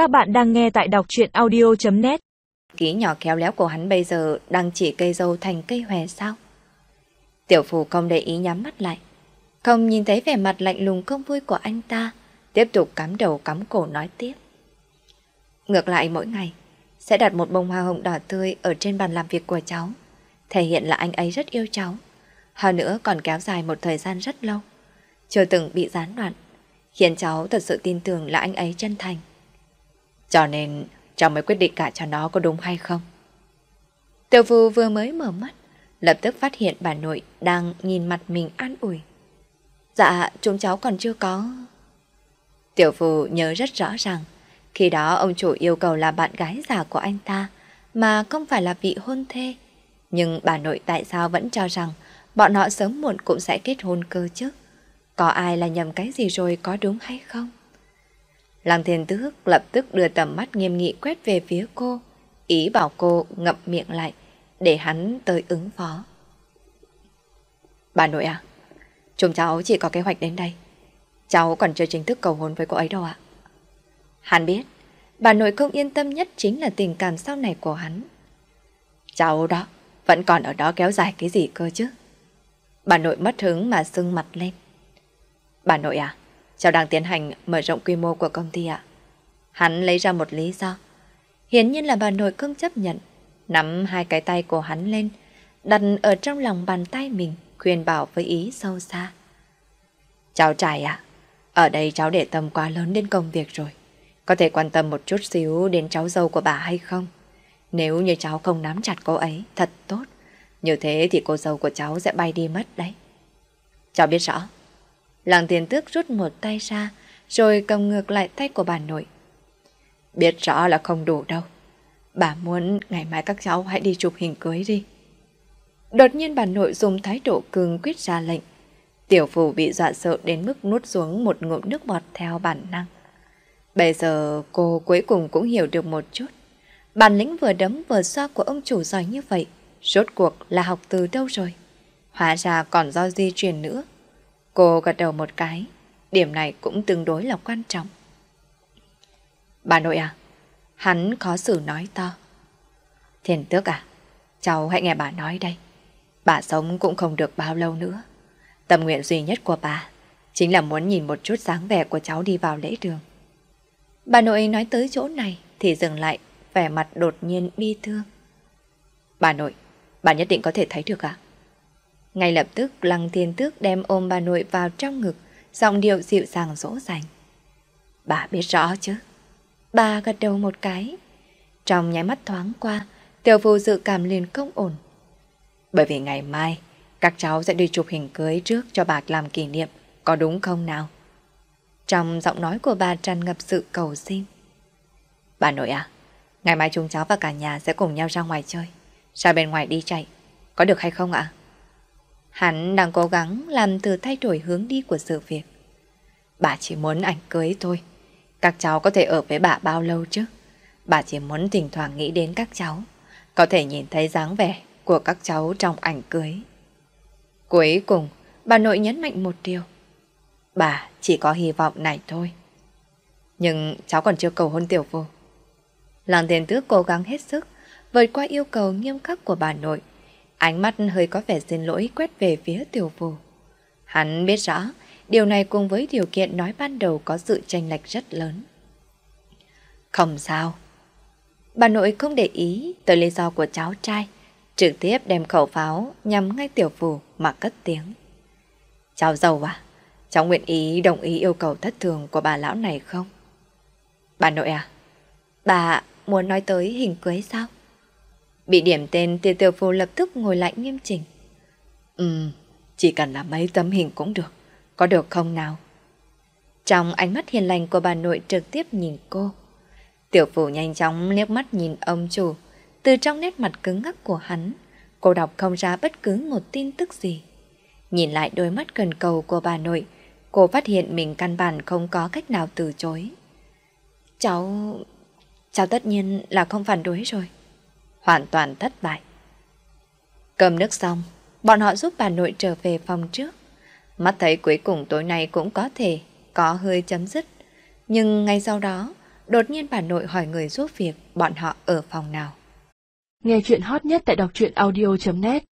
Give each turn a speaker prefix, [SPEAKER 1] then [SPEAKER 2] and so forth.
[SPEAKER 1] Các bạn đang nghe tại đọc truyện audio.net
[SPEAKER 2] Ký nhỏ khéo léo của hắn bây giờ đang chỉ cây dâu thành cây hòe sao? Tiểu phù không để ý nhắm mắt lại. Không nhìn thấy vẻ mặt lạnh lùng không vui của anh ta, tiếp tục cắm đầu cắm cổ nói tiếp. Ngược lại mỗi ngày, sẽ đặt một bông hoa hồng đỏ tươi ở trên bàn làm việc của cháu, thể hiện là anh ấy rất yêu cháu. Hơn nữa còn kéo dài một thời gian rất lâu, chưa từng bị gián đoạn, khiến cháu thật sự tin tưởng là anh ấy chân thành. Cho nên cháu mới quyết định cả cho nó có đúng hay không. Tiểu phu vừa mới mở mắt, lập tức phát hiện bà nội đang nhìn mặt mình an ủi. Dạ, chúng cháu còn chưa có... Tiểu phu nhớ rất rõ ràng, khi đó ông chủ yêu cầu là bạn gái già của anh ta, mà không phải là vị hôn thê. Nhưng bà nội tại sao vẫn cho rằng bọn họ sớm muộn cũng sẽ kết hôn cơ chứ? Có ai là nhầm cái gì rồi có đúng hay không? Lăng thiên tước lập tức đưa tầm mắt nghiêm nghị quét về phía cô, ý bảo cô ngậm miệng lại, để hắn tới ứng phó. Bà nội à, chúng cháu chỉ có kế hoạch đến đây. Cháu còn chưa chính thức cầu hôn với cô ấy đâu ạ. Hắn biết, bà nội không yên tâm nhất chính là tình cảm sau này của hắn. Cháu đó, vẫn còn ở đó kéo dài cái gì cơ chứ? Bà nội mất hứng mà sưng mặt lên. Bà nội à, cháu đang tiến hành mở rộng quy mô của công ty ạ. Hắn lấy ra một lý do. Hiển nhiên là bà nội không chấp nhận. Nắm hai cái tay của hắn lên, đặt ở trong lòng bàn tay mình, khuyên bảo với ý sâu xa. Cháu trai ạ, ở đây cháu để tâm quá lớn đến công việc rồi. Có thể quan tâm một chút xíu đến cháu dâu của bà hay không? Nếu như cháu không nắm chặt cô ấy, thật tốt. Như thế thì cô dâu của cháu sẽ bay đi mất đấy. Cháu biết rõ. Làng tiền tước rút một tay ra, rồi cầm ngược lại tay của bà nội. Biết rõ là không đủ đâu. Bà muốn ngày mai các cháu hãy đi chụp hình cưới đi. Đột nhiên bà nội dùng thái độ cường quyết ra lệnh. Tiểu phù bị dọa sợ đến mức nuốt xuống một ngụm nước bọt theo bản năng. Bây giờ cô cuối cùng cũng hiểu được một chút. Bản lĩnh vừa đấm vừa xoa của ông chủ giỏi như vậy, rốt cuộc là học từ đâu rồi? Hóa ra còn do di truyền nữa. Cô gật đầu một cái, điểm này cũng tương đối là quan trọng. Bà nội à, hắn khó xử nói to. Thiền tước à, cháu hãy nghe bà nói đây. Bà sống cũng không được bao lâu nữa. Tâm nguyện duy nhất của bà chính là muốn nhìn một chút dáng vẻ của cháu đi vào lễ đường. Bà nội nói tới chỗ này thì dừng lại, vẻ mặt đột nhiên bi thương. Bà nội, bà nhất định có thể thấy được à? Ngay lập tức Lăng Thiên Tước đem ôm bà nội vào trong ngực, giọng điệu dịu dàng dỗ dành. Bà biết rõ chứ? Bà gật đầu một cái. Trong nháy mắt thoáng qua, tiểu phu dự cảm liền không ổn. Bởi vì ngày mai, các cháu sẽ đi chụp hình cưới trước cho bà làm kỷ niệm, có đúng không nào? Trong giọng nói của bà tràn ngập sự cầu xin. Bà nội à, ngày mai chúng cháu và cả nhà sẽ cùng nhau ra ngoài chơi. Ra bên ngoài đi chạy, có được hay không ạ? Hắn đang cố gắng làm từ thay đổi hướng đi của sự việc. Bà chỉ muốn ảnh cưới thôi. Các cháu có thể ở với bà bao lâu chứ? Bà chỉ muốn thỉnh thoảng nghĩ đến các cháu. Có thể nhìn thấy dáng vẻ của các cháu trong ảnh cưới. Cuối cùng, bà nội nhấn mạnh một điều. Bà chỉ có hy vọng này thôi. Nhưng cháu còn chưa cầu hôn tiểu vô. Làng tiền tước cố gắng hết sức, vượt qua yêu cầu nghiêm khắc của bà nội. Ánh mắt hơi có vẻ xin lỗi quét về phía tiểu Phù. Hắn biết rõ, điều này cùng với điều kiện nói ban đầu có sự tranh lệch rất lớn. Không sao. Bà nội không để ý tới lý do của cháu trai, trực tiếp đem khẩu pháo nhằm ngay tiểu phù mà cất tiếng. Cháu giàu à? Cháu nguyện ý đồng ý yêu cầu thất thường của bà lão này không? Bà nội à? Bà muốn nói tới hình cưới sao? Bị điểm tên thì tiểu phu lập tức ngồi lại nghiêm chỉnh. Ừm, chỉ cần là mấy tấm hình cũng được. Có được không nào? Trong ánh mắt hiền lành của bà nội trực tiếp nhìn cô. Tiểu phủ nhanh chóng liếc mắt nhìn ông chủ. Từ trong nét mặt cứng ngắc của hắn, cô đọc không ra bất cứ một tin tức gì. Nhìn lại đôi mắt cần cầu của bà nội, cô phát hiện mình căn bản không có cách nào từ chối. Cháu... cháu tất nhiên là không phản đối rồi. Hoàn toàn thất bại. Cơm nước xong, bọn họ giúp bà nội trở về phòng trước. Mắt thấy cuối cùng tối nay cũng có thể có hơi chấm dứt. Nhưng ngay sau đó, đột nhiên bà nội hỏi người giúp việc bọn họ ở phòng nào.
[SPEAKER 3] Nghe chuyện hot nhất tại đọc truyện audio.net